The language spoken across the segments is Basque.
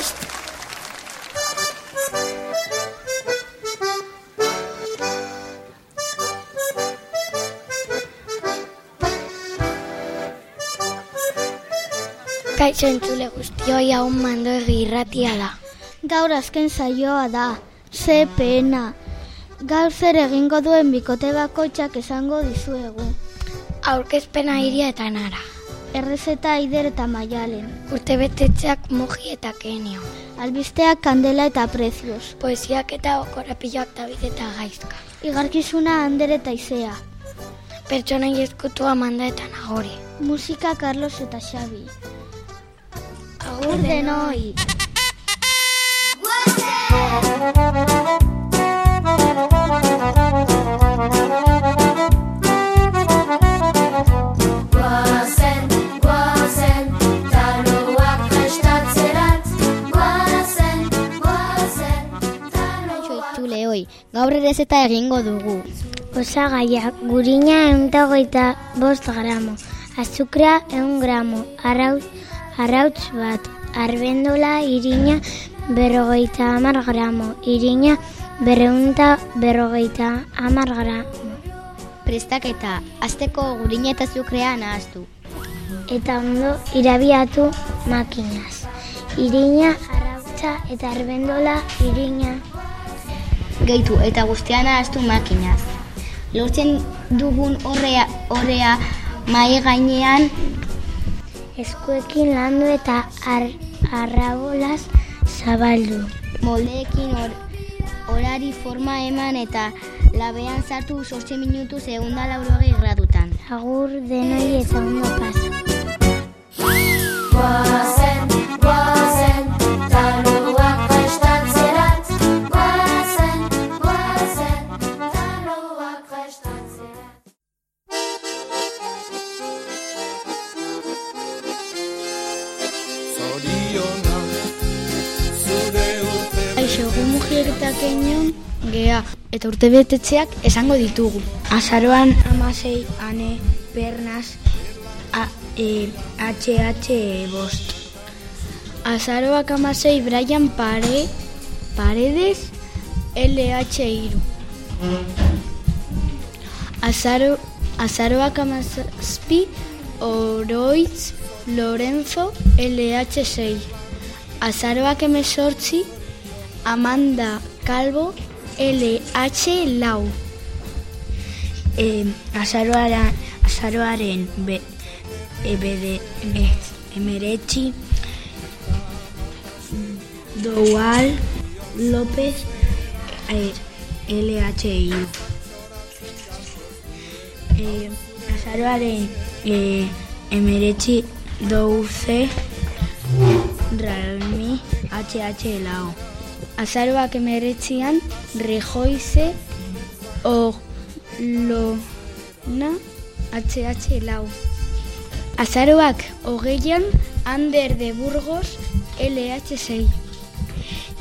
Best! Kaixo entzule guztioi hau mando irratia da. Gaur azken saioa da, ze pena. Gaur zer egingo duen bikote bakoitzak esango dizuegu. Aurkezpena iria eta nara. Errezeta aider eta maialen. Urte betetzeak moji eta kenio. Albisteak kandela eta prezioz. Poesiak eta okorapiloak David eta gaizka. Igarkizuna ander eta izea. Pertsona eskutua manda eta nagori. Musika Carlos eta Xabi. Agur denoi! Gaur ere eta egingo dugu. Osagaiak, gurina eunta hogeita bost gramo, azukra eun gramo, arautz, arautz bat, arbendola irina berrogeita hamar gramo, irina berreunta berrogeita hamar gramo. Prestaketa, azteko gurina eta azukrea nahaztu. Eta ondo irabiatu makinaz. Irina, arautza eta arbendola irina. Gehitu eta guztian nahaztu makinaz. Lortzen dugun horrea, horrea mai gainean Eskuekin landu eta ar, arrabolaz zabaldu. moldeekin or, orari forma eman eta labean sartu 8 minutu segunda laurogei gradutan. Agur denoi eta ondo pasa. Zoriona, zure urte Kaixo, gu kenion gea. Eta urte esango ditugu. Azaroan amasei ane pernaz a, e, HH bost. Azaroak amasei Brian Pare, Paredes LH iru. Azaro, azaroak amazazpi Oroitz Lorenzo LH6. Azaroak emezortzi Amanda Calvo LH lau. E, azaroaren, azaroaren be, ebede e, emeretzi Doual López e, LHI. E, azaroaren e, emeretzi douze Realmi HH lau. Azaroak emeretzian Rejoize Olona HH lau. Azaroak hogeian Ander de Burgos LH6.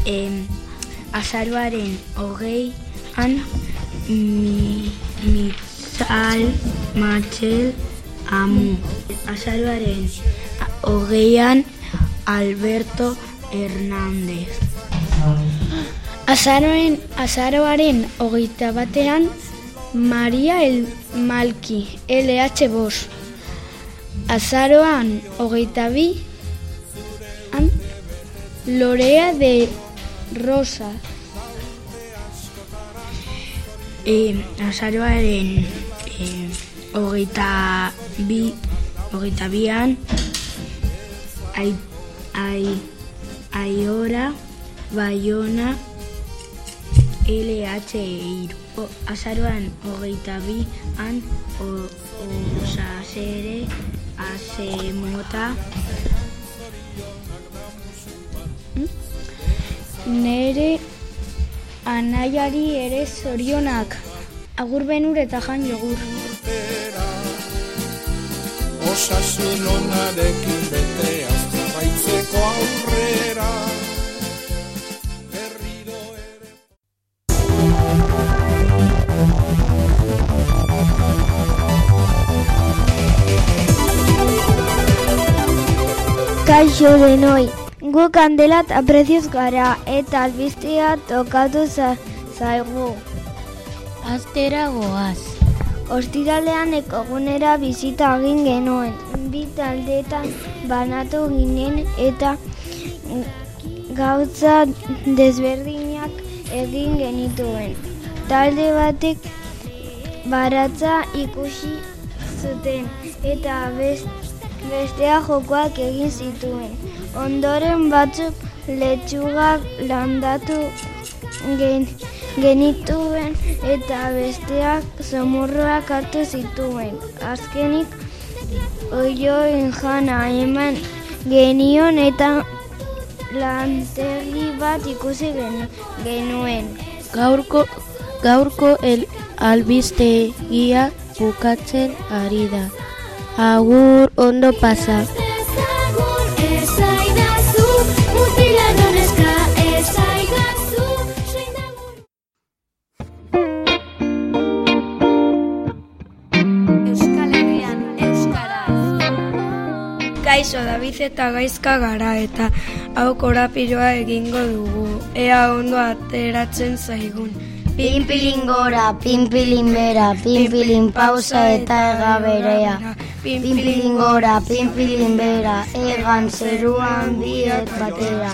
Em, azaroaren hogeian mi, Mitzal Matxel Amu. Azaroaren a- hogeian Alberto Hernández. Azaroen, azaroaren hogeita batean Maria El Malki, LH Bos. Azaroan hogeita bi an, Lorea de Rosa. E, azaroaren e, hogeita bi hogeita bian ai, ai, aiora Bayona LH iru. O, azaroan hogeita bi an o, osasere azemota Hmm? Nere anaiari ere zorionak. Agur benur eta jan jogur. Osasun onarekin beteaz jarraitzeko aurrera Berriro ere Kaixo denoi, Gu kandelat aprezioz gara eta albistia tokatu za, zaigu. Aztera goaz. Ostiralean ekogunera bizita egin genuen. Bi taldetan banatu ginen eta gauza desberdinak egin genituen. Talde batek baratza ikusi zuten eta best, bestea jokoak egin zituen. Ondoren batzuk letxugak landatu gen, genituen eta besteak zomurroak hartu zituen. Azkenik oioen jana eman genion eta lantegi bat ikusi gen, genuen. Gaurko, gaurko el albistegia bukatzen ari da. Agur ondo pasa. Kaixo David eta gaizka gara eta hau korapiloa egingo dugu. Ea ondo ateratzen zaigun. Pinpilin gora, pinpilin bera, pinpilin pausa eta ega berea. Pinpilin gora, pinpilin bera, egan zeruan biek batera.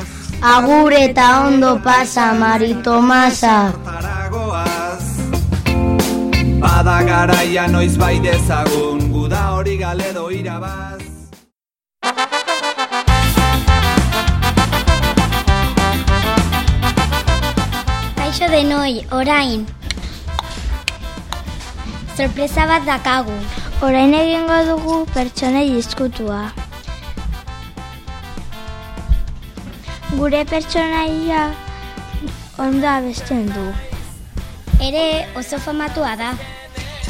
Agur eta ondo pasa, Mari Tomasa. Paragoaz Bada garaia noiz bai dezagun Guda hori galedo irabaz Kaixo denoi, orain. Sorpresa bat dakagu. Orain egingo dugu pertsonei diskutua. Gure pertsonaia ondo abesten du. Ere oso famatua da.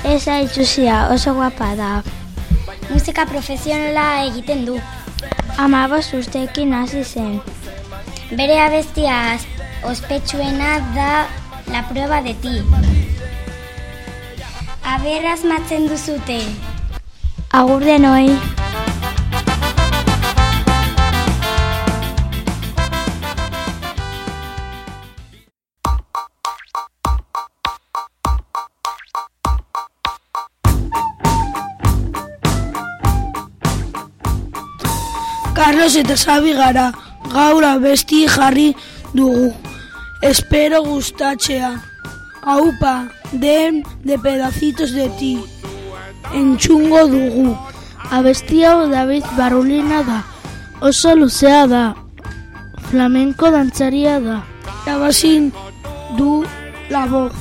Ez aitzusia oso guapa da. Musika profesionala egiten du. Amabos ustekin hasi zen. Bere abestia ospetsuena da La prueba de ti. Aber asmatzen duzute. Agur denoi. Carlos eta Xabi gara, gaur abesti jarri dugu. Espero gustatzea. Aupa, den de pedacitos de ti. Entxungo dugu. Abesti hau David Barulina da. Oso luzea da. Flamenko dantzaria da. Abazin du la voz.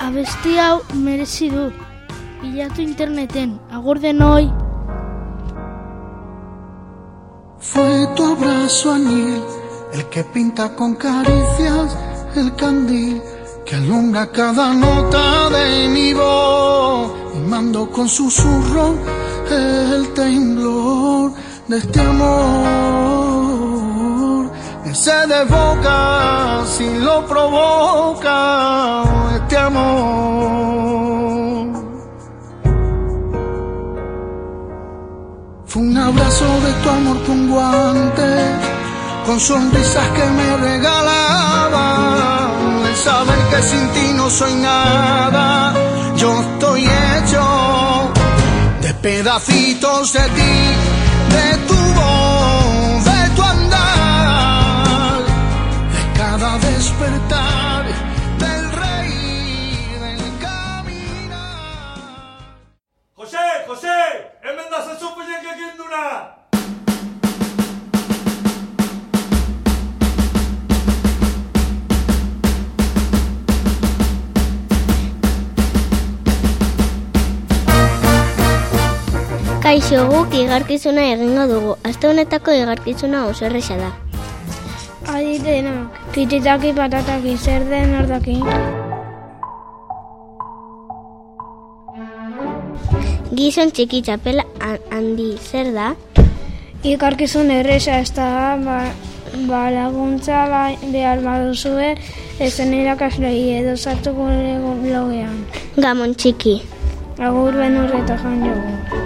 Abesti hau merezi du. Bilatu interneten, agur denoi. Fue tu abrazo añil el que pinta con caricias el candil que alumbra cada nota de mi voz y mando con susurro el temblor de este amor que se desboca si lo provoca este amor. Fue un abrazo de tu amor con guante, con sonrisas que me regalaban. El saber que sin ti no soy nada, yo estoy hecho de pedacitos de ti, de tu voz, de tu andar, de cada despertar Kaixo guk igarkizuna egingo dugu. Aste honetako igarkizuna oso erresa da. Adi denak, pititaki patataki, zer den ordaki. Gizon txiki txapela ha- handi, zer da? Ikarkizun erresa ez da, ba, ba laguntza ba, behar baduzue, ezen irakaslei edo sartu gure blogean. Gamon txiki. Agur benurreta jan jogu.